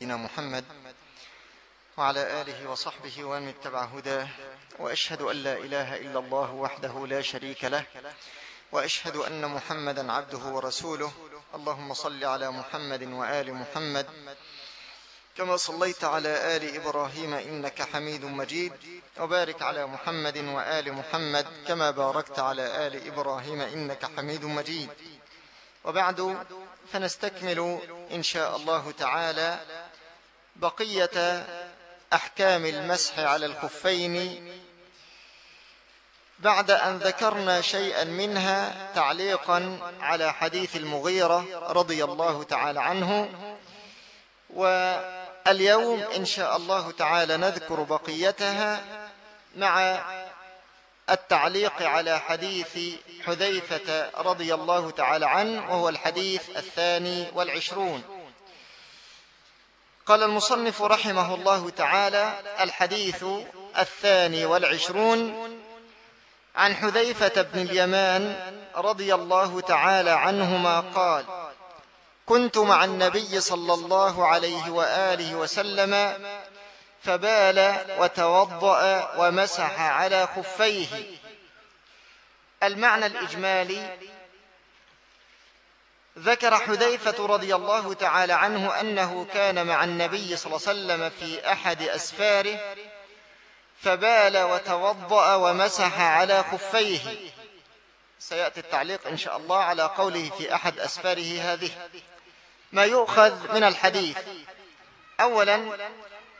سيدنا محمد وعلى آله وصحبه ومن اتبع هداه وأشهد أن لا إله إلا الله وحده لا شريك له وأشهد أن محمدا عبده ورسوله. اللهم صل على محمد وآل محمد. كما صليت على آل إبراهيم إنك حميد مجيد وبارك على محمد وآل محمد كما باركت على آل إبراهيم إنك حميد مجيد. وبعد فنستكمل إن شاء الله تعالى بقية أحكام المسح على الخفين بعد أن ذكرنا شيئا منها تعليقا على حديث المغيرة رضي الله تعالى عنه واليوم إن شاء الله تعالى نذكر بقيتها مع التعليق على حديث حذيفة رضي الله تعالى عنه وهو الحديث الثاني والعشرون. قال المصنف رحمه الله تعالى الحديث الثاني والعشرون عن حذيفة بن اليمان رضي الله تعالى عنهما قال كنت مع النبي صلى الله عليه وآله وسلم فبال وتوضأ ومسح على خفيه. المعنى الإجمالي ذكر حذيفة رضي الله تعالى عنه أنه كان مع النبي صلى الله عليه وسلم في أحد أسفاره فبال وتوضأ ومسح على خفيه. سيأتي التعليق إن شاء الله على قوله في أحد أسفاره هذه. ما يؤخذ من الحديث. أولا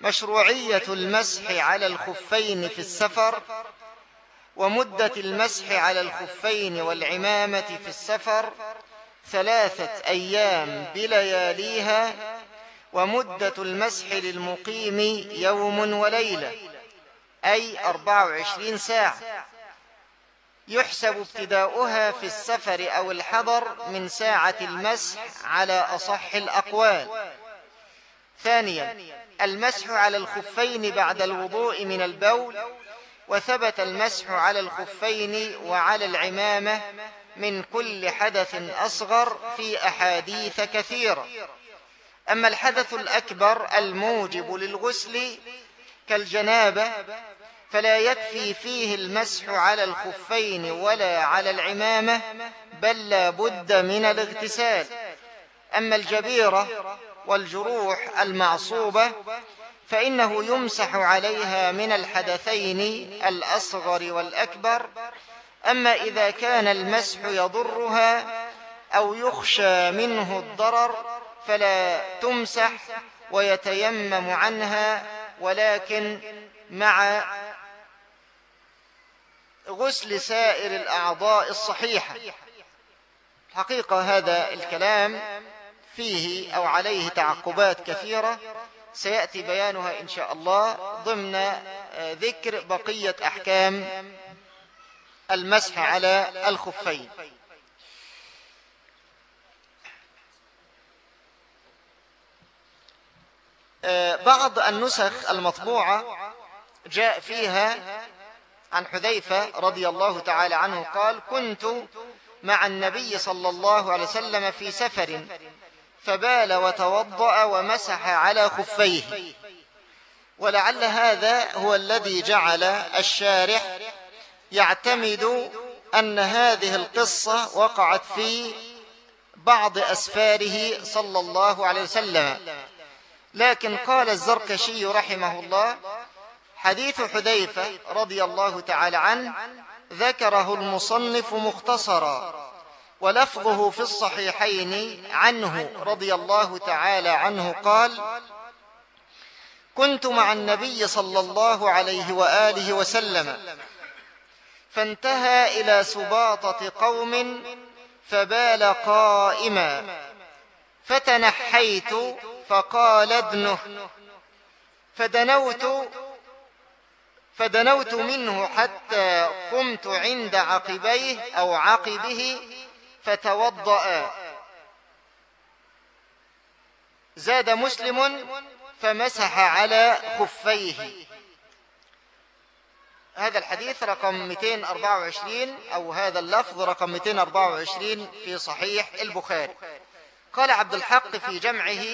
مشروعية المسح على الخفين في السفر ومدة المسح على الخفين والعمامة في السفر ثلاثة أيام بلياليها ومدة المسح للمقيم يوم وليلة أي 24 ساعة. يحسب ابتداؤها في السفر أو الحضر من ساعة المسح على أصح الأقوال. ثانيا المسح على الخفين بعد الوضوء من البول وثبت المسح على الخفين وعلى العمامة من كل حدث أصغر في أحاديث كثيرة. أما الحدث الأكبر الموجب للغسل كالجنابة فلا يكفي فيه المسح على الخفين ولا على العمامة بل لا بد من الاغتسال. أما الجبيرة والجروح المعصوبة فإنه يمسح عليها من الحدثين الأصغر والأكبر أما إذا كان المسح يضرها أو يخشى منه الضرر فلا تمسح ويتيمم عنها ولكن مع غسل سائر الأعضاء الصحيحة. حقيقة هذا الكلام فيه أو عليه تعقبات كثيرة. سيأتي بيانها إن شاء الله ضمن ذكر بقية أحكام المسح على الخفين. بعض النسخ المطبوعة جاء فيها عن حذيفة رضي الله تعالى عنه قال كنت مع النبي صلى الله عليه وسلم في سفر فبال وتوضأ ومسح على خفيه ولعل هذا هو الذي جعل الشارح يعتمد أن هذه القصة وقعت في بعض أسفاره صلى الله عليه وسلم. لكن قال الزركشي رحمه الله حديث حذيفة رضي الله تعالى عنه ذكره المصنف مختصرا ولفظه في الصحيحين عنه رضي الله تعالى عنه قال كنت مع النبي صلى الله عليه وآله وسلم فانتهى إلى سباطة قوم فبال قائما. فتنحيت فقال ابنه فدنوت فدنوت منه حتى قمت عند عقبيه أو عقبه فتوضأ. زاد مسلم فمسح على خفيه. هذا الحديث رقم 224 أو هذا اللفظ رقم 224 في صحيح البخاري. قال عبد الحق في جمعه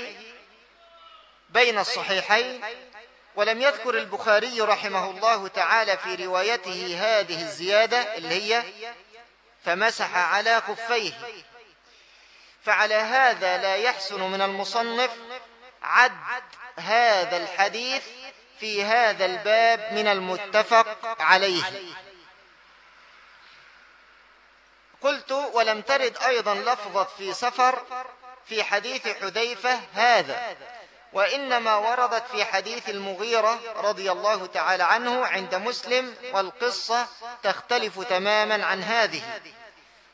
بين الصحيحين ولم يذكر البخاري رحمه الله تعالى في روايته هذه الزيادة اللي هي فمسح على خفيه فعلى هذا لا يحسن من المصنف عد هذا الحديث في هذا الباب من المتفق عليه. قلت ولم ترد أيضا لفظة في سفر في حديث حذيفة هذا وإنما وردت في حديث المغيرة رضي الله تعالى عنه عند مسلم والقصة تختلف تماما عن هذه.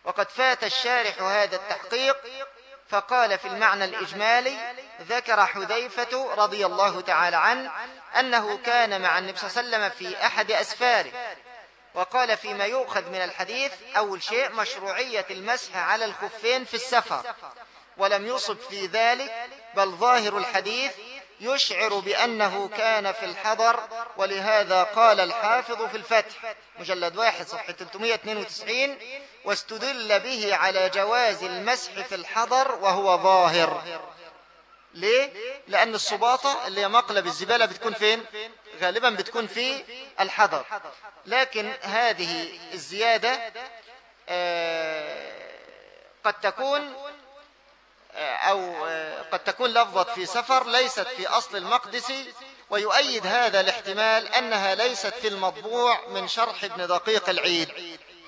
وقد فات الشارح هذا التحقيق فقال في المعنى الإجمالي ذكر حذيفة رضي الله تعالى عنه أنه كان مع النبي صلى الله عليه وسلم في أحد أسفاره. وقال فيما يؤخذ من الحديث أول شيء مشروعية المسح على الخفين في السفر. ولم يصب في ذلك بل ظاهر الحديث يشعر بأنه كان في الحضر ولهذا قال الحافظ في الفتح مجلد واحد صفحة 392 واستدل به على جواز المسح في الحضر وهو ظاهر ليه؟ لأن الصباطة اللي هي مقلب الزبالة بتكون فين؟ غالبا بتكون في الحضر لكن هذه الزيادة آه، قد تكون أو آه، قد تكون لفظة في سفر ليست في أصل المقدس ويؤيد هذا الاحتمال أنها ليست في المطبوع من شرح ابن دقيق العيد.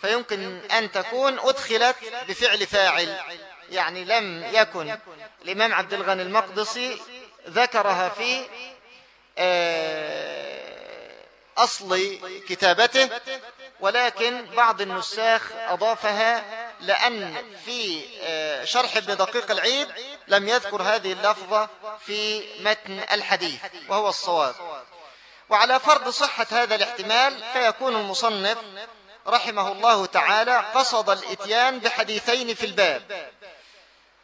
فيمكن أن تكون أدخلت بفعل فاعل يعني لم يكن. الإمام عبد الغني المقدسي ذكرها في أصل كتابته ولكن بعض النساخ أضافها لأن في آه، شرح ابن دقيق العيد لم يذكر هذه اللفظة في متن الحديث وهو الصواب. وعلى فرض صحة هذا الاحتمال فيكون المصنف رحمه الله تعالى قصد الإتيان بحديثين في الباب.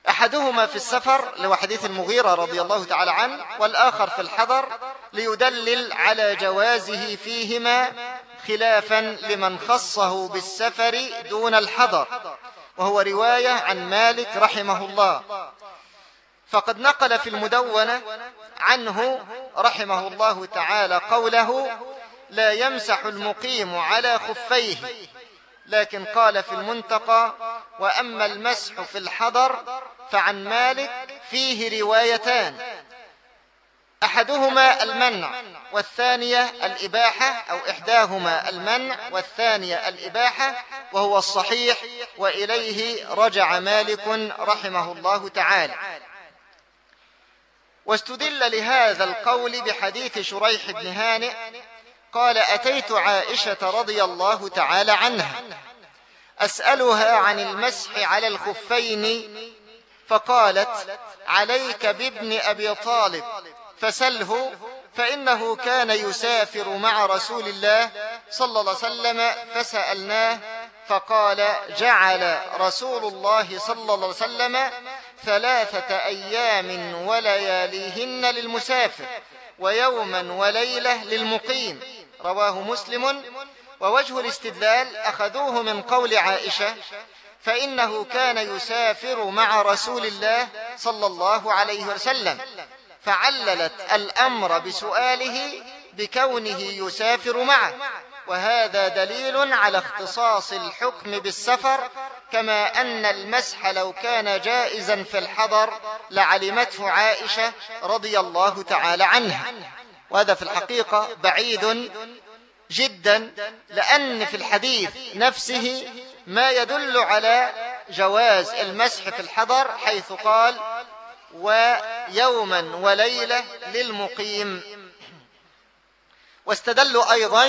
أحدهما في السفر لو حديث المغيرة رضي الله تعالى عنه والآخر في الحضر ليدلل على جوازه فيهما خلافا لمن خصه بالسفر دون الحضر. وهو رواية عن مالك رحمه الله. فقد نقل في المدونة عنه رحمه الله تعالى قوله لا يمسح المقيم على خفيه لكن قال في المنتقى وأما المسح في الحضر فعن مالك فيه روايتان أحدهما المنع والثانية الإباحة أو إحداهما المنع والثانية الإباحة وهو الصحيح وإليه رجع مالك رحمه الله تعالى. واستدل لهذا القول بحديث شريح بن هانئ قال أتيت عائشة رضي الله تعالى عنها أسألها عن المسح على الخفين فقالت عليك بابن أبي طالب. فسله فإنه كان يسافر مع رسول الله صلى الله عليه وسلم فسألناه فقال جعل رسول الله صلى الله عليه وسلم ثلاثة أيام ولياليهن للمسافر ويوما وليلة للمقيم. رواه مسلم. ووجه الاستدلال أخذوه من قول عائشة فإنه كان يسافر مع رسول الله صلى الله عليه وسلم. فعللت الأمر بسؤاله بكونه يسافر معه. وهذا دليل على اختصاص الحكم بالسفر كما أن المسح لو كان جائزا في الحضر لعلمته عائشة رضي الله تعالى عنها. وهذا في الحقيقة بعيد جدا لأن في الحديث نفسه ما يدل على جواز المسح في الحضر حيث قال ويوما وليلة للمقيم. واستدلوا أيضا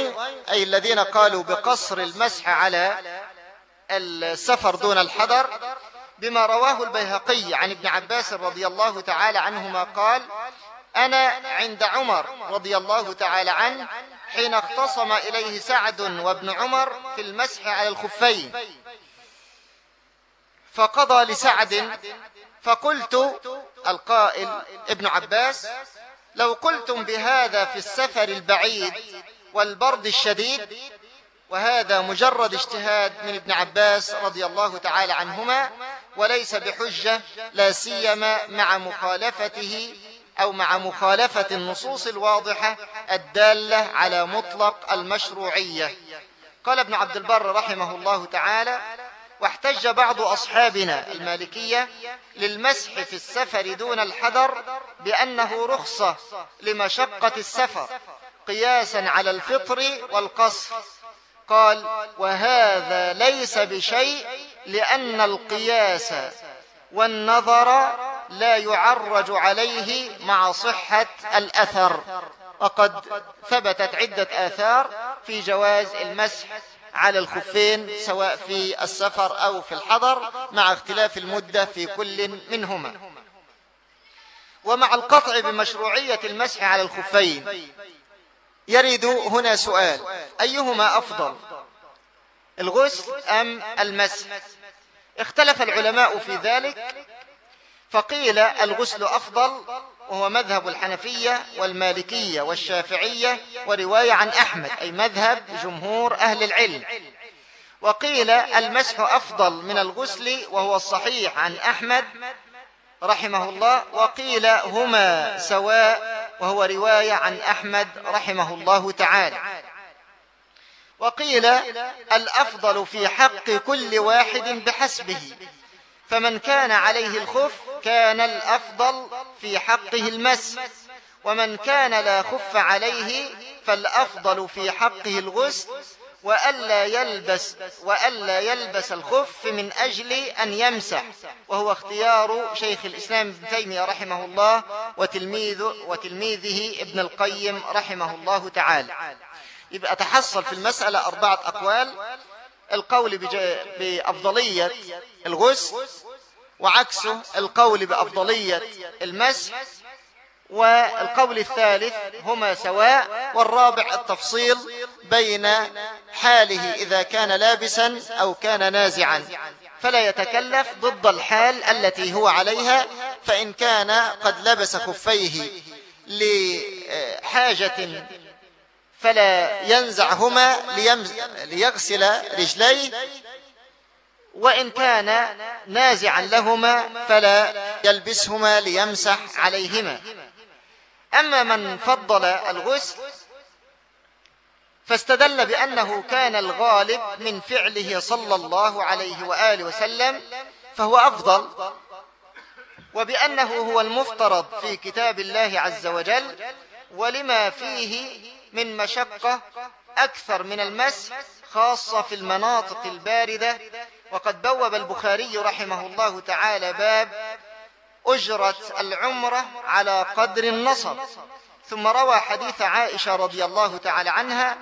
أي الذين قالوا بقصر المسح على السفر دون الحضر بما رواه البيهقي عن ابن عباس رضي الله تعالى عنهما قال أنا عند عمر رضي الله تعالى عنه حين اختصم إليه سعد وابن عمر في المسح على الخفين فقضى لسعد فقلت القائل ابن عباس لو قلتم بهذا في السفر البعيد والبرد الشديد وهذا مجرد اجتهاد من ابن عباس رضي الله تعالى عنهما وليس بحجة لا سيما مع مخالفته أو مع مخالفة النصوص الواضحة الدالة على مطلق المشروعية. قال ابن عبد البر رحمه الله تعالى واحتج بعض أصحابنا المالكية للمسح في السفر دون الحذر بأنه رخصة لمشقة السفر قياسا على الفطر والقصر. قال وهذا ليس بشيء لأن القياس والنظر لا يعرج عليه مع صحة الأثر. وقد ثبتت عدة آثار في جواز المسح على الخفين سواء في السفر أو في الحضر مع اختلاف المدة في كل منهما. ومع القطع بمشروعية المسح على الخفين. يرد هنا سؤال أيهما أفضل الغسل أم المسح؟ اختلف العلماء في ذلك فقيل الغسل أفضل وهو مذهب الحنفية والمالكية والشافعية ورواية عن أحمد أي مذهب جمهور أهل العلم. وقيل المسح أفضل من الغسل وهو الصحيح عن أحمد رحمه الله. وقيل هما سواء وهو رواية عن أحمد رحمه الله تعالى. وقيل الأفضل في حق كل واحد بحسبه فمن كان عليه الخف كان الأفضل في حقه المس ومن كان لا خف عليه فالأفضل في حقه الغسل وألا يلبس وألا يلبس الخف من أجل أن يمسح. وهو اختيار شيخ الإسلام ابن تيمية رحمه الله وتلميذ وتلميذه ابن القيم رحمه الله تعالى. يبقى تحصل في المسألة أربعة أقوال. القول بأفضلية الغسل وعكسه القول بأفضلية المسح والقول الثالث هما سواء والرابع التفصيل بين حاله إذا كان لابسا أو كان نازعا. فلا يتكلف ضد الحال التي هو عليها فإن كان قد لبس خفيه لحاجة فلا ينزعهما ليغسل رجليه وإن كان نازعا لهما فلا يلبسهما ليمسح عليهما. أما من فضل الغسل فاستدل بأنه كان الغالب من فعله صلى الله عليه وآله وسلم فهو أفضل وبأنه هو المفترض في كتاب الله عز وجل ولما فيه من مشقة أكثر من المس خاصة في المناطق الباردة وقد بوب البخاري رحمه الله تعالى باب أجرة العمرة على قدر النصب. ثم روى حديث عائشة رضي الله تعالى عنها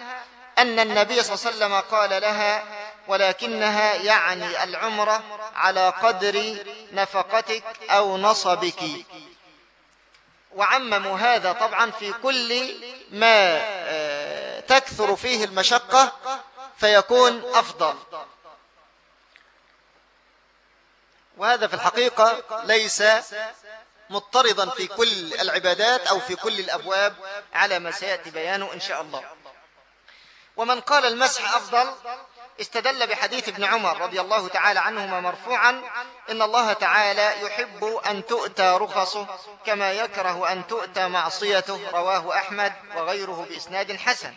أن النبي صلى الله عليه وسلم قال لها ولكنها يعني العمرة على قدر نفقتك أو نصبك. وعمموا هذا طبعا في كل ما آه، تكثر فيه المشقة فيكون أفضل. وهذا في الحقيقة ليس مضطردا في كل العبادات أو في كل الأبواب على ما سيأتي بيانه إن شاء الله. ومن قال المسح أفضل استدل بحديث ابن عمر رضي الله تعالى عنهما مرفوعا إن الله تعالى يحب أن تؤتى رخصه كما يكره أن تؤتى معصيته رواه أحمد وغيره بإسناد حسن.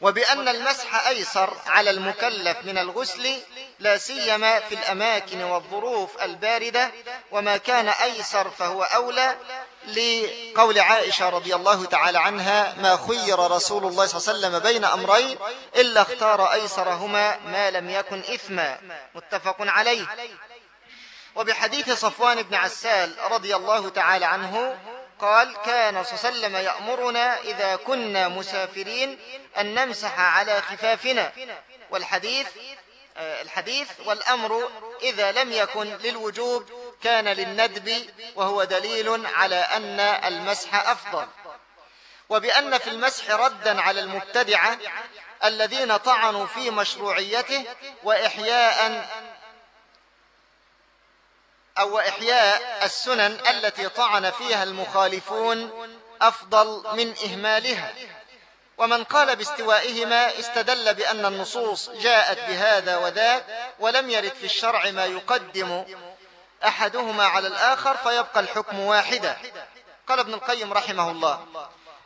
وبأن المسح أيسر على المكلف من الغسل لا سيما في الأماكن والظروف الباردة وما كان أيسر فهو أولى لقول عائشة رضي الله تعالى عنها ما خير رسول الله صلى الله عليه وسلم بين أمرين إلا اختار أيسرهما ما لم يكن إثما. متفق عليه. وبحديث صفوان بن عسال رضي الله تعالى عنه قال كان صلى الله عليه وسلم يأمرنا إذا كنا مسافرين أن نمسح على خفافنا. والحديث آه، الحديث والأمر إذا لم يكن للوجوب كان للندب وهو دليل على أن المسح أفضل. وبأن في المسح ردا على المبتدعة الذين طعنوا في مشروعيته وإحياء أو إحياء السنن التي طعن فيها المخالفون أفضل من إهمالها. ومن قال باستوائهما استدل بأن النصوص جاءت بهذا وذاك ولم يرد في الشرع ما يقدم أحدهما على الآخر فيبقى الحكم واحدا. قال ابن القيم رحمه الله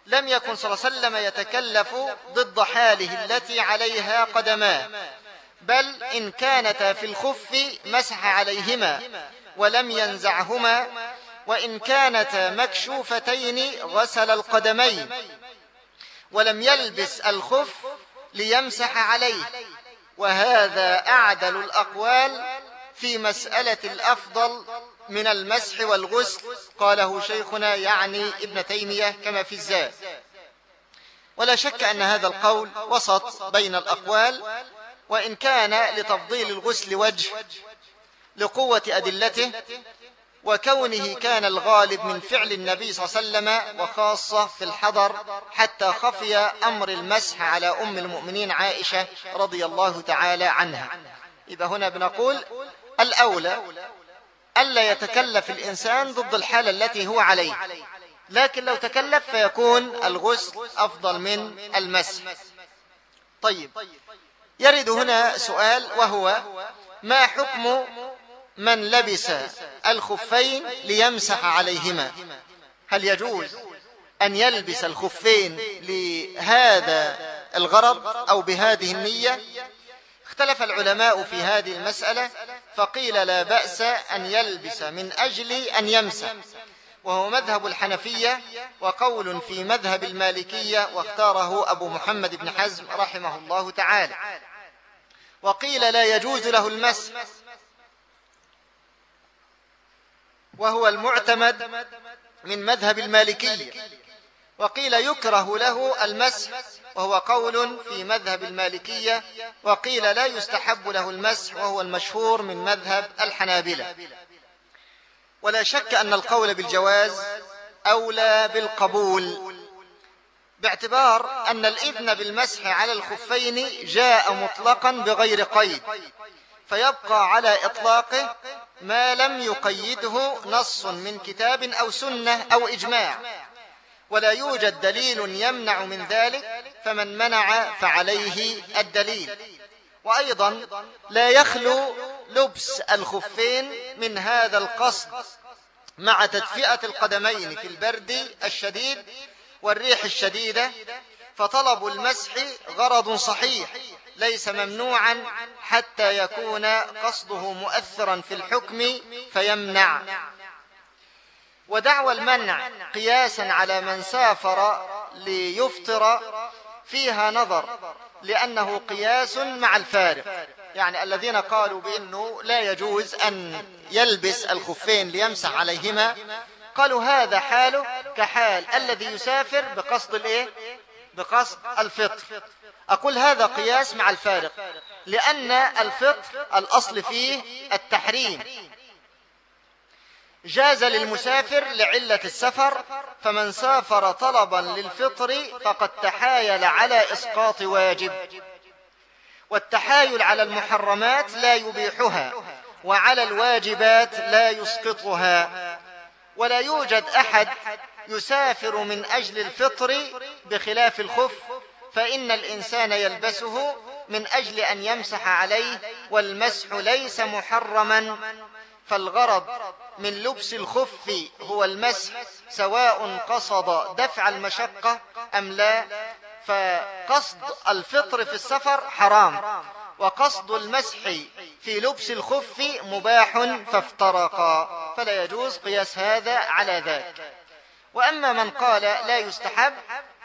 لم يكن صلى الله عليه وسلم يتكلف ضد حاله التي عليها قدماه بل إن كانتا في الخف مسح عليهما. ولم ينزعهما وإن كانتا مكشوفتين غسل القدمين ولم يلبس الخف ليمسح عليه. وهذا أعدل الأقوال في مسألة الأفضل من المسح والغسل قاله شيخنا يعني ابن تيمية كما في الزاد. ولا شك أن هذا القول وسط بين الأقوال وإن كان لتفضيل الغسل وجه لقوة أدلته وكونه كان الغالب من فعل النبي صلى الله عليه وسلم وخاصة في الحضر حتى خفي أمر المسح على أم المؤمنين عائشة رضي الله تعالى عنها. إذا هنا بنقول الأولى ألا يتكلف الإنسان ضد الحالة التي هو عليه لكن لو تكلف فيكون الغسل أفضل من المسح. طيب يرد هنا سؤال وهو ما حكم من لبس الخفين ليمسح عليهما. هل يجوز أن يلبس الخفين لهذا الغرض أو بهذه النية؟ اختلف العلماء في هذه المسألة فقيل لا بأس أن يلبس من أجل أن يمسح. وهو مذهب الحنفية وقول في مذهب المالكية واختاره أبو محمد بن حزم رحمه الله تعالى. وقيل لا يجوز له المسح وهو المعتمد من مذهب المالكية. وقيل يكره له المسح وهو قول في مذهب المالكية. وقيل لا يستحب له المسح وهو المشهور من مذهب الحنابلة. ولا شك أن القول بالجواز أولى بالقبول باعتبار أن الإذن بالمسح على الخفين جاء مطلقا بغير قيد فيبقى على إطلاقه ما لم يقيده نص من كتاب أو سنة أو إجماع. ولا يوجد دليل يمنع من ذلك فمن منع فعليه الدليل. وأيضا لا يخلو لبس الخفين من هذا القصد مع تدفئة القدمين في البرد الشديد والريح الشديدة فطلب المسح غرض صحيح. ليس ممنوعا حتى يكون قصده مؤثرا في الحكم فيمنع. ودعوى المنع قياسا على من سافر ليفطر فيها نظر لأنه قياس مع الفارق. يعني الذين قالوا بأنه لا يجوز أن يلبس الخفين ليمسح عليهما قالوا هذا حاله كحال الذي يسافر بقصد الإيه؟ بقصد الفطر. أقول هذا قياس مع الفارق لأن الفطر الأصل فيه التحريم. جاز للمسافر لعلة السفر فمن سافر طلبا للفطر فقد تحايل على إسقاط واجب. والتحايل على المحرمات لا يبيحها وعلى الواجبات لا يسقطها. ولا يوجد أحد يسافر من أجل الفطر بخلاف الخف. فإن الإنسان يلبسه من أجل أن يمسح عليه والمسح ليس محرما. فالغرض من لبس الخف هو المسح سواء قصد دفع المشقة أم لا. فقصد الفطر في السفر حرام وقصد المسح في لبس الخف مباح فافترقا. فلا يجوز قياس هذا على ذاك. وأما من قال لا يستحب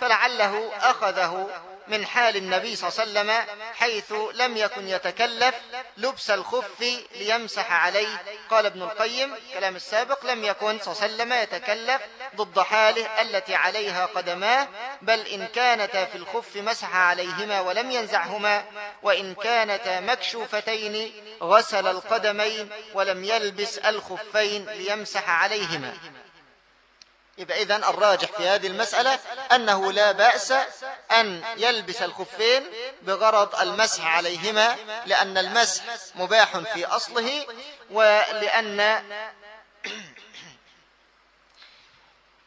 فلعله أخذه من حال النبي صلى الله عليه وسلم حيث لم يكن يتكلف لبس الخف ليمسح عليه. قال ابن القيم كلام السابق لم يكن صلى الله عليه وسلم يتكلف ضد حاله التي عليها قدماه بل إن كانتا في الخف مسح عليهما ولم ينزعهما وإن كانتا مكشوفتين غسل القدمين ولم يلبس الخفين ليمسح عليهما. يبقى إذن الراجح في هذه المسألة أنه لا بأس أن يلبس الخفين بغرض المسح عليهما لأن المسح مباح في أصله ولأن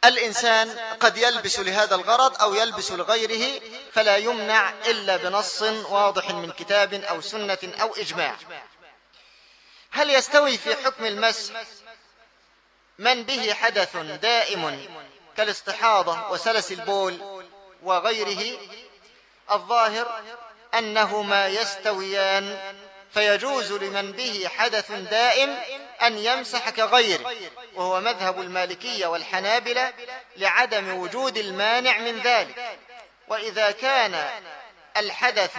الإنسان قد يلبس لهذا الغرض أو يلبس لغيره فلا يمنع إلا بنص واضح من كتاب أو سنة أو إجماع. هل يستوي في حكم المسح من به حدث دائم كالاستحاضة وسلس البول وغيره الظاهر أنهما يستويان فيجوز لمن به حدث دائم أن يمسح كغيره وهو مذهب المالكية والحنابلة لعدم وجود المانع من ذلك. وإذا كان الحدث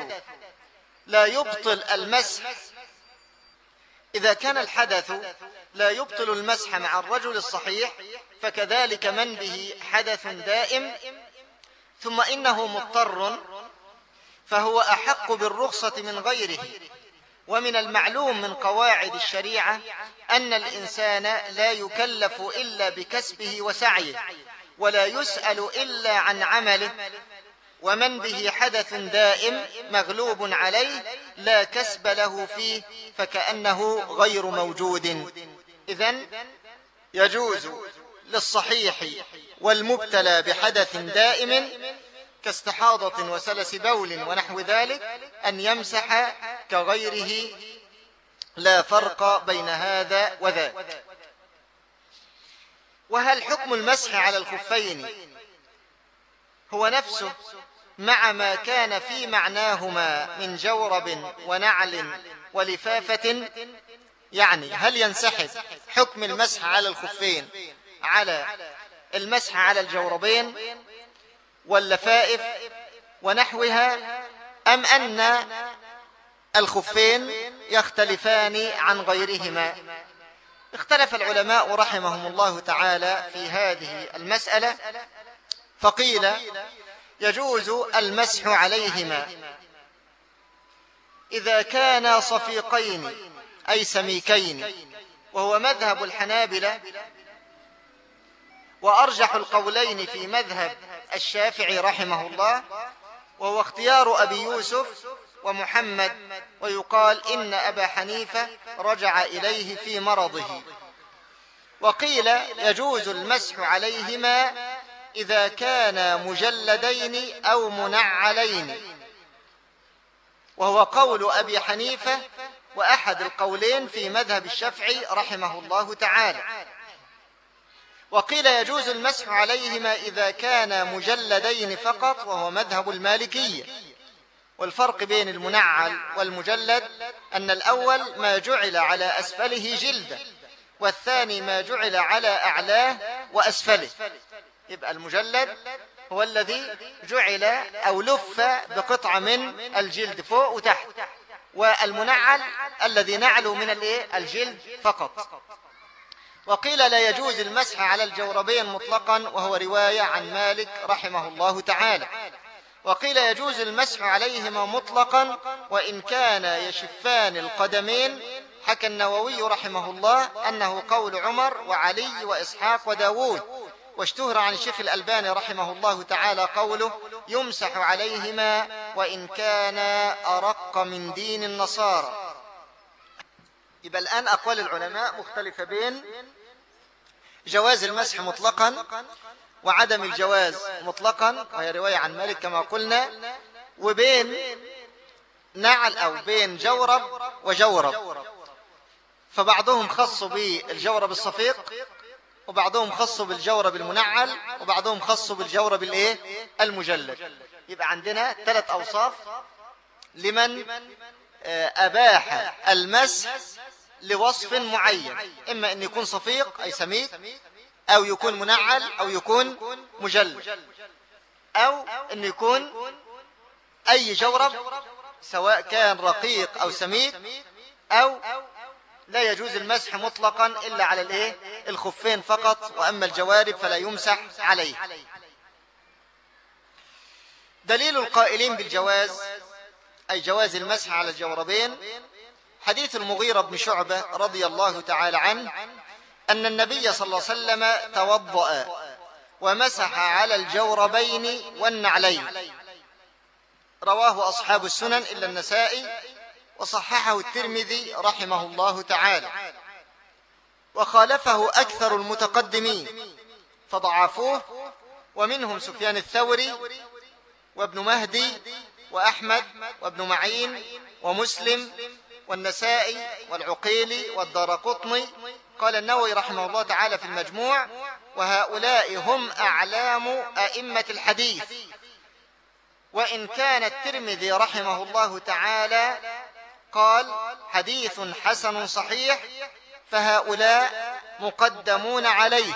لا يبطل المسح إذا كان الحدث لا يبطل المسح مع الرجل الصحيح فكذلك من به حدث دائم ثم إنه مضطر فهو أحق بالرخصة من غيره. ومن المعلوم من قواعد الشريعة أن الإنسان لا يكلف إلا بكسبه وسعيه ولا يسأل إلا عن عمله. ومن به حدث دائم مغلوب عليه لا كسب له فيه فكأنه غير موجود. إذن يجوز للصحيح والمبتلى بحدث دائم كاستحاضة وسلس بول ونحو ذلك أن يمسح كغيره لا فرق بين هذا وذاك. وهل حكم المسح على الخفين هو نفسه مع ما كان في معناهما من جورب ونعل ولفافة يعني هل ينسحب حكم المسح على الخفين على المسح على الجوربين واللفائف ونحوها أم أن الخفين يختلفان عن غيرهما؟ اختلف العلماء رحمهم الله تعالى في هذه المسألة فقيل يجوز المسح عليهما. إذا كانا صفيقين أي سميكين وهو مذهب الحنابلة. وأرجح القولين في مذهب الشافعي رحمه الله وهو اختيار أبي يوسف ومحمد ويقال إن أبا حنيفة رجع إليه في مرضه. وقيل يجوز المسح عليهما إذا كانا مجلدين أو منعلين. وهو قول أبي حنيفة وأحد القولين في مذهب الشافعي رحمه الله تعالى. وقيل يجوز المسح عليهما إذا كان مجلدين فقط وهو مذهب المالكية. والفرق بين المنعل والمجلد أن الأول ما جعل على أسفله جلدة والثاني ما جعل على أعلاه وأسفله. يبقى المجلد هو الذي جعل أو لف بقطعة من الجلد فوق وتحت. والمنعل الذي نعلو من الجلد فقط. وقيل لا يجوز المسح على الجوربين مطلقا وهو رواية عن مالك رحمه الله تعالى. وقيل يجوز المسح عليهما مطلقا وإن كان يشفان القدمين. حكى النووي رحمه الله أنه قول عمر وعلي وإسحاق وداود. واشتهر عن الشيخ الألباني رحمه الله تعالى قوله يمسح عليهما وإن كان أرق من دين النصارى. يبقى الآن أقوال العلماء مختلفة بين جواز المسح مطلقا وعدم الجواز مطلقا وهي رواية عن مالك كما قلنا وبين نعل أو بين جورب وجورب. فبعضهم خصوا بالجورب الصفيق وبعضهم خصوا بالجورب المنعل وبعضهم خصوا بالجورب الايه المجلد. يبقى عندنا ثلاث أوصاف لمن آه، أباح المسح لوصف معين. إما أن يكون صفيق أي سميك أو يكون منعل أو يكون مجلد. أو أن يكون أي جورب سواء كان رقيق أو سميك أو لا يجوز المسح مطلقا إلا على الإيه؟ الخفين فقط وأما الجوارب فلا يمسح عليه دليل القائلين بالجواز أي جواز المسح على الجوربين حديث المغيرة بن شعبة رضي الله تعالى عنه أن النبي صلى الله عليه وسلم توضأ ومسح على الجوربين والنعلين رواه أصحاب السنن إلا النسائي وصححه الترمذي رحمه الله تعالى. وخالفه أكثر المتقدمين فضعفوه ومنهم سفيان الثوري وابن مهدي وأحمد وابن معين ومسلم والنسائي والعقيلي والدارقطني. قال النووي رحمه الله تعالى في المجموع وهؤلاء هم أعلام أئمة الحديث وإن كان الترمذي رحمه الله تعالى قال حديث حسن صحيح فهؤلاء مقدمون عليه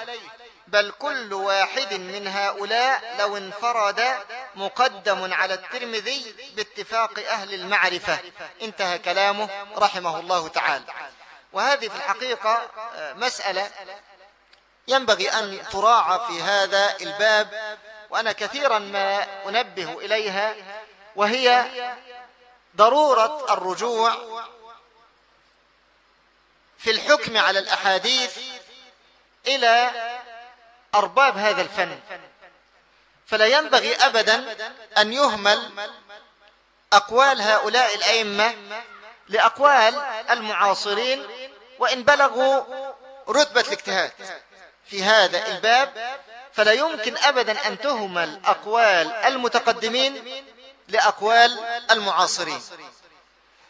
بل كل واحد من هؤلاء لو انفرد مقدم على الترمذي باتفاق أهل المعرفة. انتهى كلامه رحمه الله تعالى. وهذه في الحقيقة آه، مسألة ينبغي أن تراعى في هذا الباب وأنا كثيرا ما أنبه إليها وهي ضرورة الرجوع في الحكم على الأحاديث إلى أرباب هذا الفن. فلا ينبغي أبدا أن يهمل أقوال هؤلاء الأئمة لأقوال المعاصرين وإن بلغوا رتبة الاجتهاد. في هذا الباب فلا يمكن أبدا أن تهمل أقوال المتقدمين لأقوال المعاصرين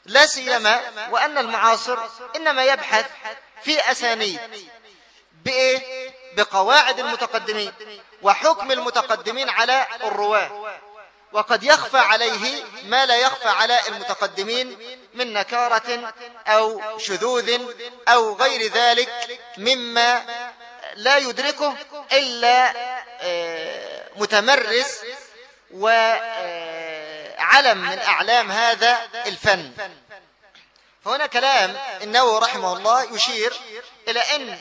لا سيما وأن المعاصر إنما يبحث في أسانيد بإيه؟ بقواعد المتقدمين وحكم المتقدمين على الرواة وقد يخفى عليه ما لا يخفى على المتقدمين من نكارة أو شذوذ أو غير ذلك مما لا يدركه إلا آه، متمرس وعلم من أعلام هذا الفن. فهنا كلام النووي رحمه الله يشير إلى أن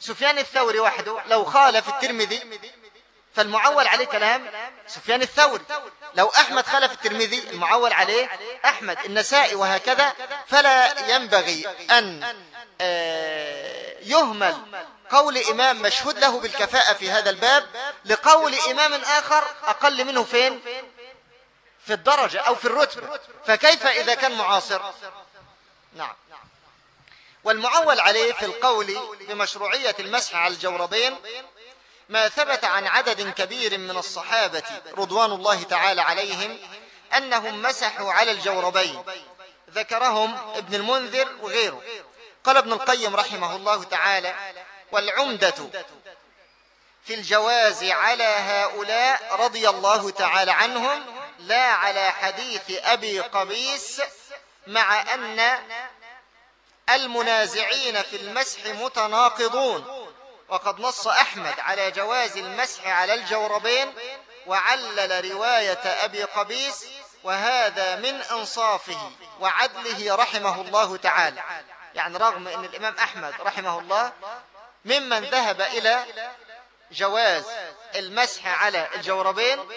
سفيان الثوري وحده لو خالف الترمذي فالمعول عليه كلام سفيان الثوري. لو أحمد خلف الترمذي المعول عليه أحمد. النسائي وهكذا فلا ينبغي أن آه، يهمل قول إمام مشهود له بالكفاءة في هذا الباب لقول إمام آخر أقل منه فين؟ في الدرجة أو في الرتبة. فكيف إذا كان معاصر؟ نعم. والمعول عليه في القول بمشروعية المسح على الجوربين ما ثبت عن عدد كبير من الصحابة رضوان الله تعالى عليهم أنهم مسحوا على الجوربين. ذكرهم ابن المنذر وغيره. قال ابن القيم رحمه الله تعالى والعمدة في الجواز على هؤلاء رضي الله تعالى عنهم لا على حديث أبي قبيس مع أن المنازعين في المسح متناقضون. وقد نص أحمد على جواز المسح على الجوربين وعلل رواية أبي قبيس وهذا من أنصافه وعدله رحمه الله تعالى. يعني رغم أن الإمام أحمد رحمه الله ممن ذهب إلى جواز المسح على الجوربين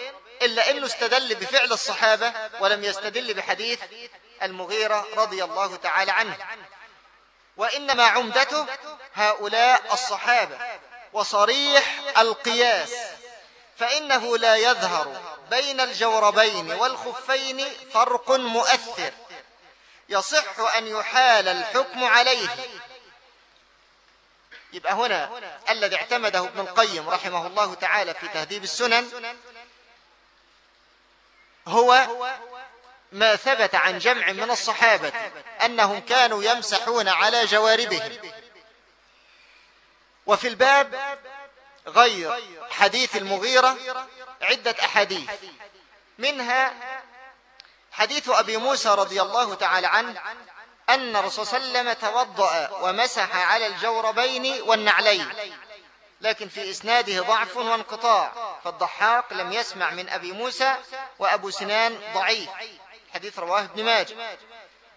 إلا أنه استدل بفعل الصحابة ولم يستدل بحديث المغيرة رضي الله تعالى عنه. وإنما عمدته هؤلاء الصحابة وصريح القياس فإنه لا يظهر بين الجوربين والخفين فرق مؤثر يصح أن يحال الحكم عليه. يبقى هنا الذي اعتمده ابن القيم رحمه الله تعالى في تهذيب السنن هو ما ثبت عن جمع من الصحابة أنهم كانوا يمسحون على جواربهم. وفي الباب غير حديث المغيرة عدة أحاديث. منها حديث أبي موسى رضي الله تعالى عنه أن الرسول صلى الله عليه وسلم توضأ ومسح على الجوربين والنعلين. لكن في إسناده ضعف وانقطاع فالضحاق لم يسمع من أبي موسى وأبو سنان ضعيف. حديث رواه ابن ماجه.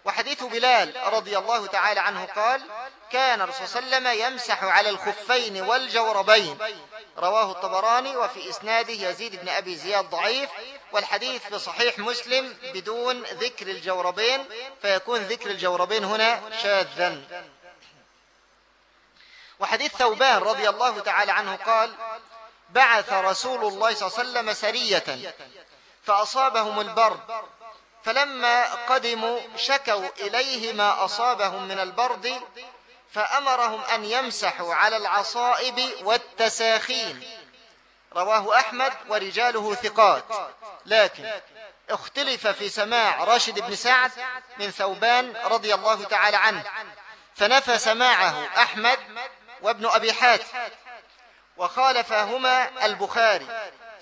وحديث بلال رضي الله تعالى عنه قال كان الرسول صلى الله عليه وسلم يمسح على الخفين والجوربين. رواه الطبراني وفي إسناده يزيد بن أبي زياد ضعيف. والحديث في صحيح مسلم بدون ذكر الجوربين فيكون ذكر الجوربين هنا شاذا. وحديث ثوبان رضي الله تعالى عنه قال بعث رسول الله صلى الله عليه وسلم سرية فأصابهم البرد فلما قدموا شكوا إليه ما أصابهم من البرد فأمرهم أن يمسحوا على العصائب والتساخين. رواه أحمد ورجاله ثقات. لكن اختلف في سماع راشد بن سعد من ثوبان رضي الله تعالى عنه فنفى سماعه أحمد وابن أبي حاتم. وخالفهما البخاري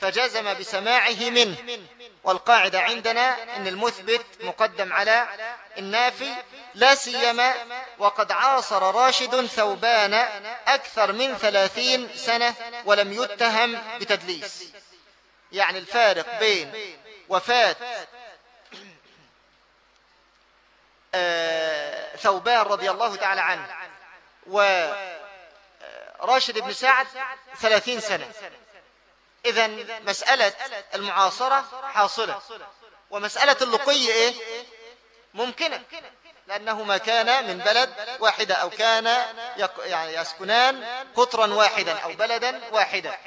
فجزم بسماعه منه. والقاعدة عندنا أن المثبت مقدم على النافي لا سيما وقد عاصر راشد ثوبان أكثر من ثلاثين سنة ولم يتهم بتدليس. يعني الفارق بين وفاة آه، ثوبان رضي الله تعالى عنه وراشد بن سعد ثلاثين سنة. إذا مسألة المعاصرة حاصلة. ومسألة اللقي إيه؟ ممكنة. لأنهما كان من بلد واحدة أو كان يعني يسكنان قطرا واحدا أو بلدا واحدا.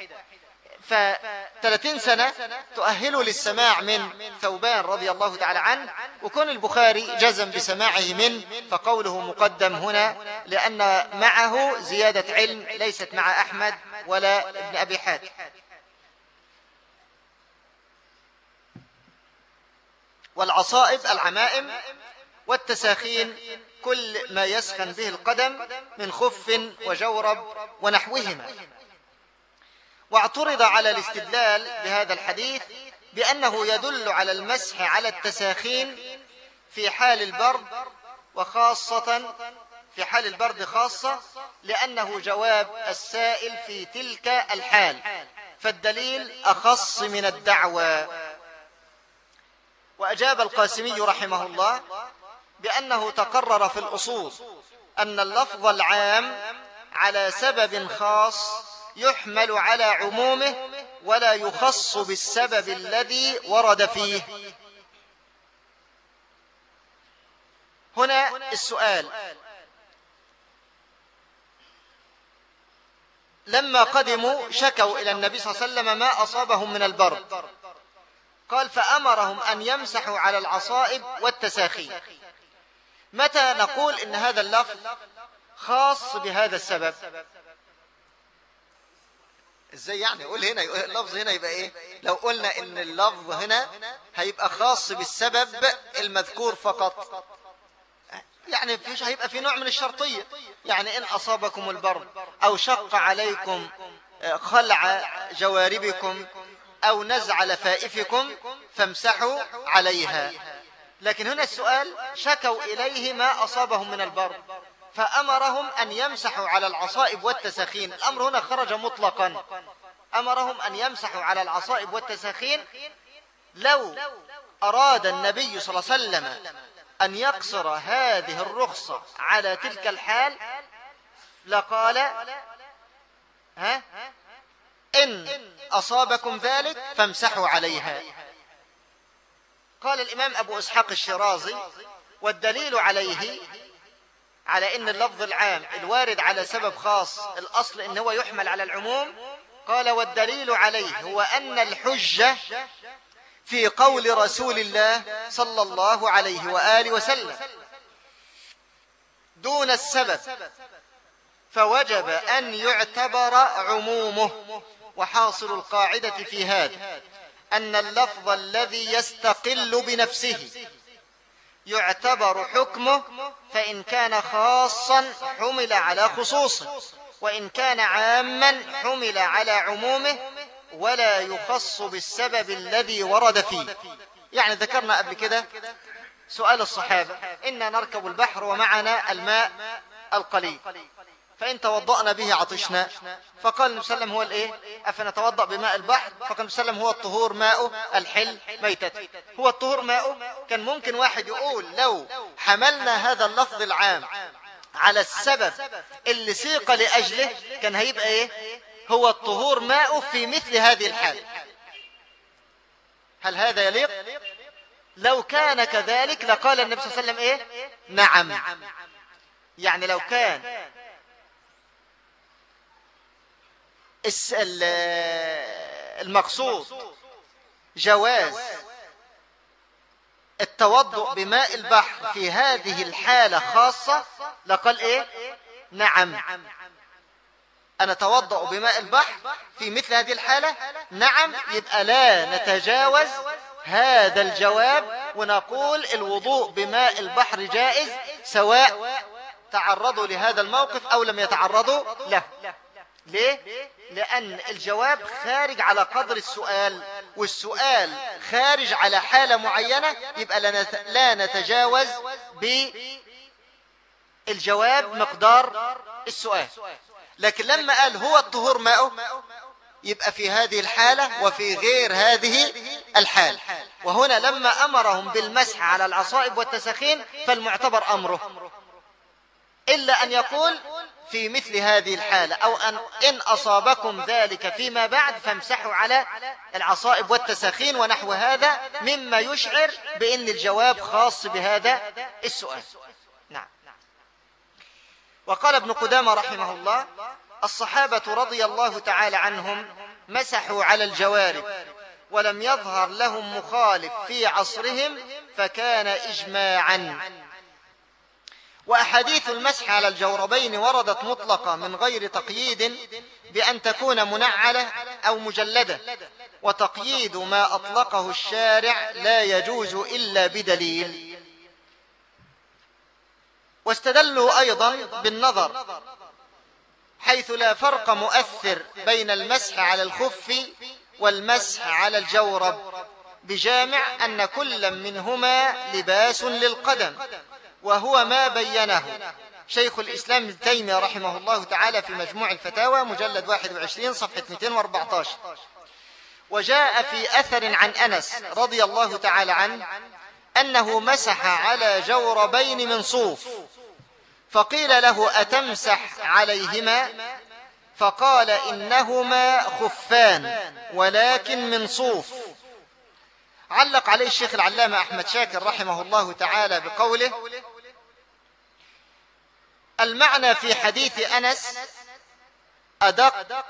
ف30 سنة تؤهله للسماع من ثوبان رضي الله تعالى عنه وكون البخاري جزم بسماعه منه فقوله مقدم هنا لأن معه زيادة علم ليست مع أحمد ولا ابن أبي حاتم. والعصائب العمائم والتساخين كل ما يسخن به القدم من خف وجورب ونحوهما. واعترض على الاستدلال بهذا الحديث بأنه يدل على المسح على التساخين في حال البرد وخاصة في حال البرد خاصة لأنه جواب السائل في تلك الحال فالدليل أخص من الدعوة وأجاب القاسمي رحمه الله بأنه تقرر في الأصول أن اللفظ العام على سبب خاص يحمل على عمومه ولا يخص بالسبب الذي ورد فيه. هنا السؤال. لما قدموا شكوا إلى النبي صلى الله عليه وسلم ما أصابهم من البرد. قال فأمرهم أن يمسحوا على العصائب والتساخين متى نقول إن هذا اللفظ خاص بهذا السبب؟ إزاي يعني؟ قول هنا اللفظ هنا يبقى إيه؟ لو قلنا إن اللفظ هنا هيبقى خاص بالسبب المذكور فقط. يعني فيش هيبقى في نوع من الشرطية. يعني إن أصابكم البرد أو شق عليكم آه، خلع جواربكم أو نزع لفائفكم فامسحوا عليها. لكن هنا السؤال شكوا إليه ما أصابهم من البرد. فأمرهم أن يمسحوا على العصائب والتساخين. الأمر هنا خرج مطلقا. أمرهم أن يمسحوا على العصائب والتساخين لو أراد النبي صلى الله عليه وسلم أن يقصر هذه الرخصة على تلك الحال لقال ها؟ إن أصابكم ذلك فامسحوا عليها. قال الإمام أبو إسحاق الشرازي والدليل عليه على إن اللفظ العام الوارد على سبب خاص الأصل إن هو يحمل على العموم قال والدليل عليه هو أن الحجة في قول رسول الله صلى الله عليه وآله وسلم. دون السبب فوجب أن يعتبر عمومه وحاصل القاعدة في هذا أن اللفظ الذي يستقل بنفسه يعتبر حكمه فإن كان خاصا حمل على خصوصه وإن كان عاما حمل على عمومه ولا يخص بالسبب الذي ورد فيه. يعني ذكرنا قبل كده سؤال الصحابة إنا نركب البحر ومعنا الماء القليل. فإن توضأنا به عطشنا. فقال النبي صلى الله عليه وسلم هو الإيه؟ أفنتوضأ بماء البحر؟ فقال النبي صلى الله عليه وسلم هو الطهور ماءه الحل ميتته هو الطهور ماءه كان ممكن واحد يقول لو حملنا هذا اللفظ العام على السبب اللي سيق لأجله كان هيبقى إيه؟ هو الطهور ماءه في مثل هذه الحال. هل هذا يليق؟ لو كان كذلك لقال النبي صلى الله عليه وسلم إيه؟ نعم. يعني لو كان المقصود. جواز التوضؤ بماء البحر في هذه الحالة خاصة. لقال إيه؟ نعم. أنا توضأ بماء البحر في مثل هذه الحالة؟ نعم. يبقى لا نتجاوز هذا الجواب ونقول الوضوء بماء البحر جائز سواء تعرضوا لهذا الموقف أو لم يتعرضوا له. ليه؟ لأن الجواب خارج على قدر السؤال والسؤال خارج على حالة معينة يبقى لا نتجاوز بالجواب مقدار السؤال. لكن لما قال هو الطهور ماءه يبقى في هذه الحالة وفي غير هذه الحال وهنا لما أمرهم بالمسح على العصائب والتسخين فالمعتبر أمره. إلا أن يقول في مثل هذه الحالة أو أن إن أصابكم ذلك فيما بعد فامسحوا على العصائب والتسخين ونحو هذا مما يشعر بأن الجواب خاص بهذا السؤال. نعم. وقال ابن قدامة رحمه الله الصحابة رضي الله تعالى عنهم مسحوا على الجوارب ولم يظهر لهم مخالف في عصرهم فكان إجماعا وأحاديث المسح على الجوربين وردت مطلقة من غير تقييد بأن تكون منعلة أو مجلدة. وتقييد ما أطلقه الشارع لا يجوز إلا بدليل. واستدلوا أيضا بالنظر حيث لا فرق مؤثر بين المسح على الخف والمسح على الجورب بجامع أن كل منهما لباس للقدم. وهو ما بينه. شيخ الإسلام ابن تيمية رحمه الله تعالى في مجموع الفتاوى مجلد 21 صفحة 214 وجاء في أثر عن أنس رضي الله تعالى عنه أنه مسح على جوربين من صوف فقيل له أتمسح عليهما؟ فقال إنهما خفان ولكن من صوف. علق عليه الشيخ العلامة أحمد شاكر رحمه الله تعالى بقوله المعنى في حديث أنس أدق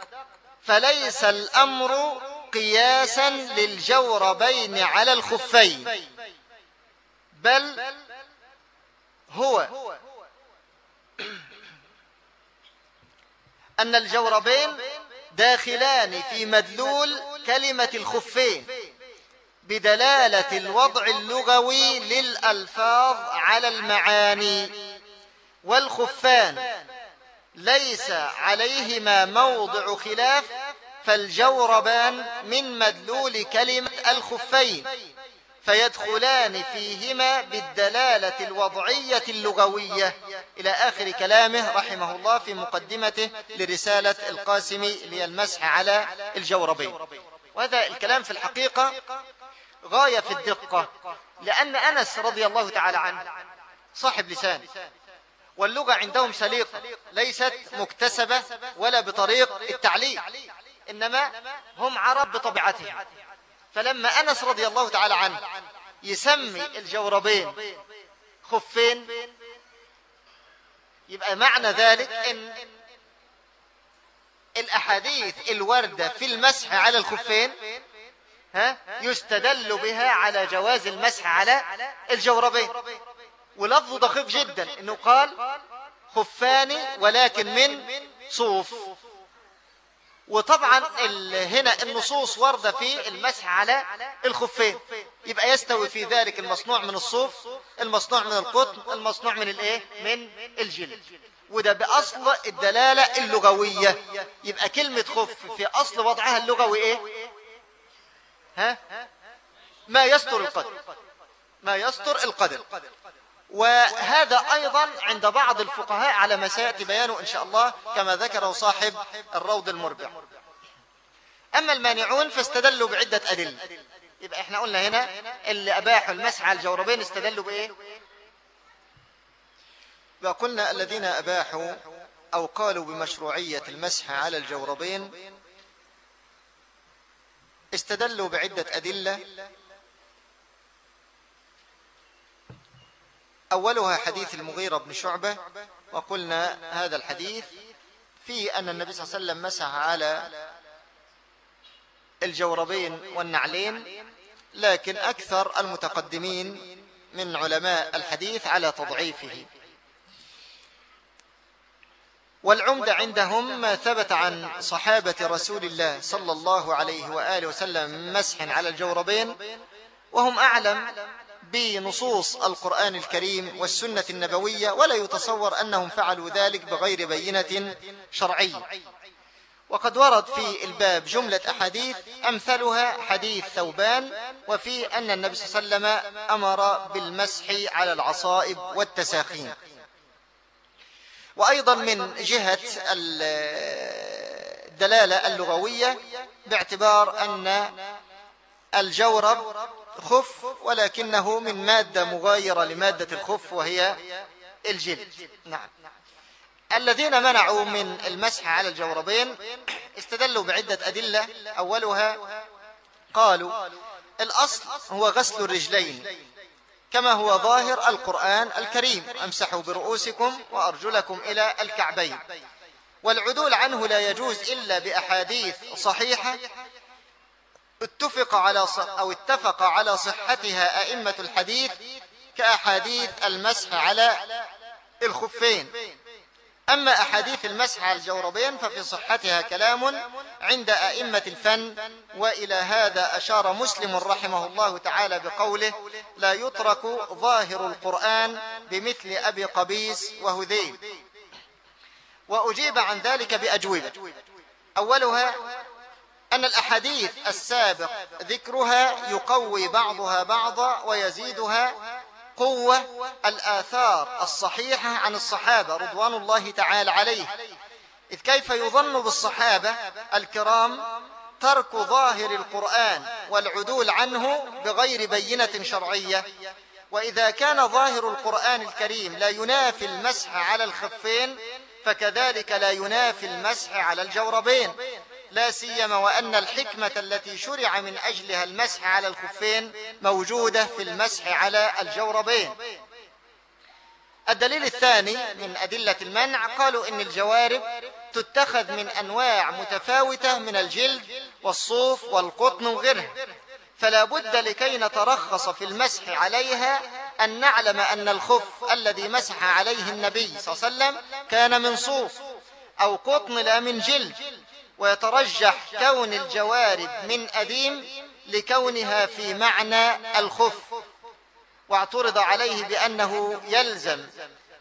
فليس الأمر قياسا للجوربين على الخفين بل هو أن الجوربين داخلان في مدلول كلمة الخفين بدلالة الوضع اللغوي للألفاظ على المعاني. والخفان. ليس عليهما موضع خلاف فالجوربان من مدلول كلمة الخفين فيدخلان فيهما بالدلالة الوضعية اللغوية. إلى آخر كلامه رحمه الله في مقدمته لرسالة القاسم للمسح على الجوربين. وهذا الكلام في الحقيقة غاية في الدقة لأن أنس رضي الله تعالى عنه صاحب لسان واللغة عندهم سليقة ليست مكتسبة ولا بطريق التعليم إنما هم عرب بطبيعتهم. فلما أنس رضي الله تعالى عنه يسمي الجوربين خفين يبقى معنى ذلك إن الأحاديث الوردة في المسح على الخفين ها يستدل بها على جواز المسح على الجوربين. ولفظه دقيق جدا إنه قال خفان ولكن من صوف. وطبعا هنا النصوص واردة في المسح على الخفين. يبقى يستوي في ذلك المصنوع من الصوف المصنوع من القطن المصنوع من الإيه؟ من الجلد. وده بأصل الدلالة اللغوية. يبقى كلمة خف في أصل وضعها اللغوي إيه؟ ها؟ ما يستر القدر. ما يستر القدر. وهذا أيضا عند بعض الفقهاء على ما سيأتي بيانه إن شاء الله كما ذكره صاحب الروض المربع. أما المانعون فاستدلوا بعدة أدلة. يبقى إحنا قلنا هنا اللي أباحوا المسح على الجوربين استدلوا بإيه؟ وقلنا الذين أباحوا أو قالوا بمشروعية المسح على الجوربين استدلوا بعدة أدلة أولها حديث المغيرة بن شعبة وقلنا هذا الحديث في أن النبي صلى الله عليه وسلم مسح على الجوربين والنعلين لكن أكثر المتقدمين من علماء الحديث على تضعيفه. والعمدة عندهم ما ثبت عن صحابة رسول الله صلى الله عليه وآله وسلم مسح على الجوربين وهم أعلم بنصوص القرآن الكريم والسنة النبوية ولا يتصور أنهم فعلوا ذلك بغير بينة شرعية. وقد ورد في الباب جملة أحاديث أمثلها حديث ثوبان وفي أن النبي صلى الله عليه وسلم أمر بالمسح على العصائب والتساخين. وأيضا من جهة الدلالة اللغوية باعتبار أن الجورب خف ولكنه من مادة مغايرة لمادة الخف وهي الجلد. نعم. الذين منعوا من المسح على الجوربين استدلوا بعدة أدلة. أولها قالوا الأصل هو غسل الرجلين كما هو ظاهر القرآن الكريم أمسحوا برؤوسكم وأرجلكم إلى الكعبين. والعدول عنه لا يجوز إلا بأحاديث صحيحة اتفق على أو اتفق على صحتها أئمة الحديث كأحاديث المسح على الخفين. أما أحاديث المسح على الجوربين ففي صحتها كلام عند أئمة الفن وإلى هذا أشار مسلم رحمه الله تعالى بقوله لا يترك ظاهر القرآن بمثل أبي قبيس وهذيل وأجيب عن ذلك بأجوبة. أولها أن الأحاديث السابق ذكرها يقوي بعضها بعضا ويزيدها قوة الآثار الصحيحة عن الصحابة رضوان الله تعالى عليه. إذ كيف يظن بالصحابة الكرام ترك ظاهر القرآن والعدول عنه بغير بينة شرعية؟ وإذا كان ظاهر القرآن الكريم لا ينافي المسح على الخفين فكذلك لا ينافي المسح على الجوربين. لا سيما وأن الحكمة التي شرع من أجلها المسح على الخفين موجودة في المسح على الجوربين. الدليل الثاني من أدلة المنع قالوا إن الجوارب تتخذ من أنواع متفاوتة من الجلد والصوف والقطن وغيرها. فلا بد لكي نترخص في المسح عليها أن نعلم أن الخف الذي مسح عليه النبي صلى الله عليه وسلم كان من صوف أو قطن لا من جلد. ويترجح كون الجوارب من أديم لكونها في معنى الخف. واعترض عليه بأنه يلزم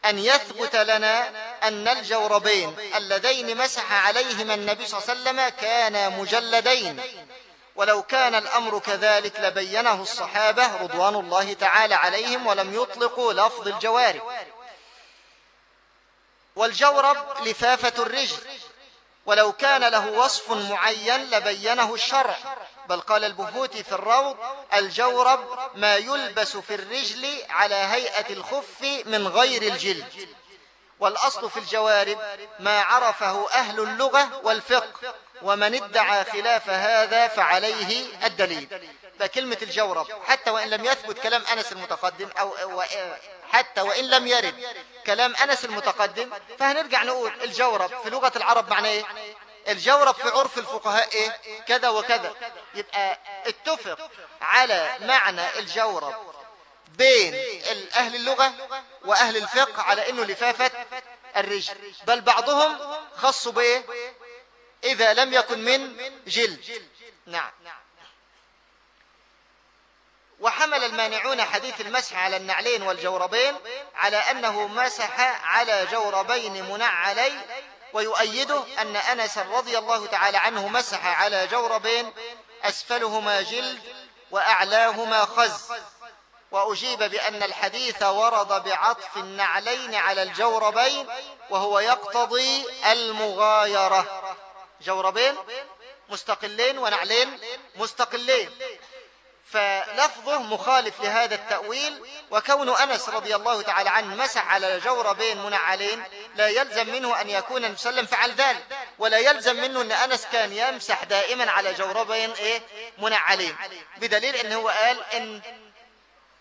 أن يثبت لنا أن الجوربين اللذين مسح عليهما النبي صلى الله عليه وسلم كانا مجلدين. ولو كان الأمر كذلك لبينه الصحابة رضوان الله تعالى عليهم ولم يطلقوا لفظ الجوارب. والجورب لفافة الرجل. ولو كان له وصف معين لبينه الشرع. بل قال البهوتي في الروض الجورب ما يلبس في الرجل على هيئة الخف من غير الجلد. والأصل في الجوارب ما عرفه أهل اللغة والفقه ومن ادعى خلاف هذا فعليه الدليل. فكلمة الجورب حتى وإن لم يثبت كلام أنس المتقدم أو حتى وإن لم يرد كلام أنس المتقدم فهنرجع نقول الجورب في لغة العرب معناه إيه؟ الجورب في عرف الفقهاء إيه؟ كذا وكذا. يبقى اتفق على معنى الجورب بين أهل اللغة وأهل الفقه على أنه لفافة الرجل بل بعضهم خصوا بإيه؟ إذا لم يكن من جلد. نعم. وحمل المانعون حديث المسح على النعلين والجوربين على أنه مسح على جوربين منعلي ويؤيده أن أنس رضي الله تعالى عنه مسح على جوربين أسفلهما جلد وأعلاهما خز. وأجيب بأن الحديث ورد بعطف النعلين على الجوربين وهو يقتضي المغايرة. جوربين مستقلين ونعلين مستقلين. فلفظه مخالف لهذا التأويل وكون أنس رضي الله تعالى عنه مسح على جوربين منعلين لا يلزم منه أن يكون المسلم فعل ذلك ولا يلزم منه أن أنس كان يمسح دائما على جوربين إيه؟ منعلين. بدليل أنه هو قال أن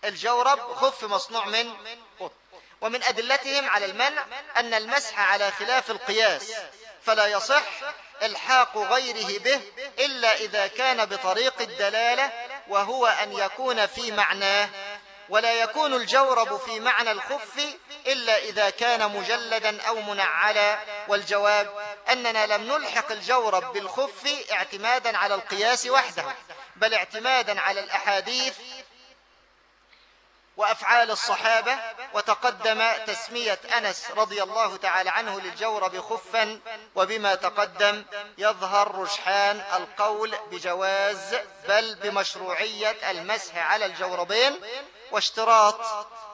الجورب خف مصنوع من قط. ومن أدلتهم على المنع أن المسح على خلاف القياس. فلا يصح إلحاق غيره به إلا إذا كان بطريق الدلالة وهو أن يكون في معناه. ولا يكون الجورب في معنى الخف إلا إذا كان مجلدا أو منعلا. والجواب أننا لم نلحق الجورب بالخف اعتمادا على القياس وحده بل اعتمادا على الأحاديث وأفعال الصحابة وتقدم تسمية أنس رضي الله تعالى عنه للجورب خفا وبما تقدم يظهر رجحان القول بجواز بل بمشروعية المسح على الجوربين واشتراط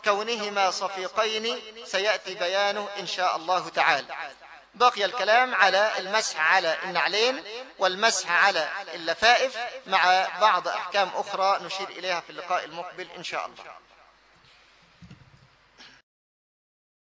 كونهما صفيقين سيأتي بيانه إن شاء الله تعالى. بقي الكلام على المسح على النعلين والمسح على اللفائف مع بعض أحكام أخرى نشير إليها في اللقاء المقبل إن شاء الله.